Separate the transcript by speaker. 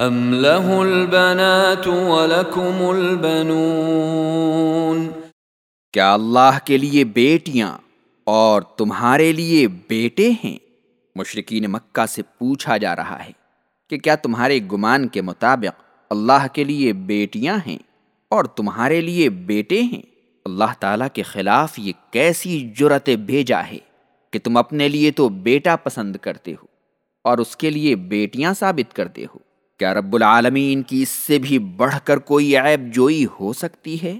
Speaker 1: ام له البنات ولكم البنون
Speaker 2: کیا اللہ کے لیے بیٹیاں اور تمہارے لیے بیٹے ہیں؟ مشرقین مکہ سے پوچھا جا رہا ہے کہ کیا تمہارے گمان کے مطابق اللہ کے لیے بیٹیاں ہیں اور تمہارے لیے بیٹے ہیں؟ اللہ تعالیٰ کے خلاف یہ کیسی جرت بھیجا ہے کہ تم اپنے لیے تو بیٹا پسند کرتے ہو اور اس کے لیے بیٹیاں ثابت کرتے ہو؟ کیا رب العالمین کی اس سے بھی بڑھ کر کوئی عیب جوئی ہو سکتی ہے؟